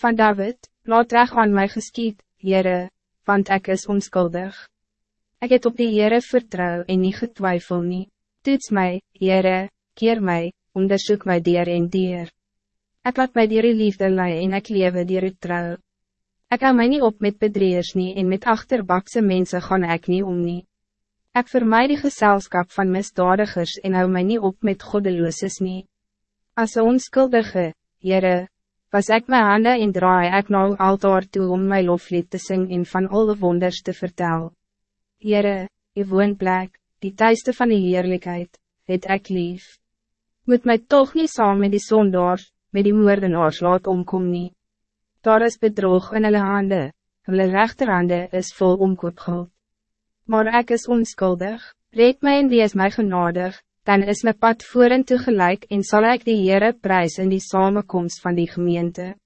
van David, laat recht aan mij geskiet, Heere, want ik is onskuldig. Ik het op die Heere vertrouw en niet getwijfel nie. Toets mij, Heere, keer mij, onderzoek mij dier en dier. Ik laat mij dier liefde lei en ik lewe dier het trouw. Ik hou mij niet op met bedreers nie en met achterbakse mensen gaan ik niet om nie. Ik vermijd die gezelschap van misdadigers en hou mij niet op met goddelooses nie. As een onskuldige, Heere, was ik mijn handen in draai ik nou altaar toe om mijn loflied te zingen en van alle wonders te vertellen. Heere, je woonplek, die thuiste van die heerlijkheid, het ek lief. Moet mij toch niet saam met die zondaars, met die moordenaars laat omkom nie. Daar is bedrog in hulle hande, hulle rechterhande is vol omkoopgeld. Maar ik is onskuldig, red mij en wees mij genadig, dan is mijn pad voor en tegelijk en zal ik die Heere prijs in die samenkomst van die gemeente.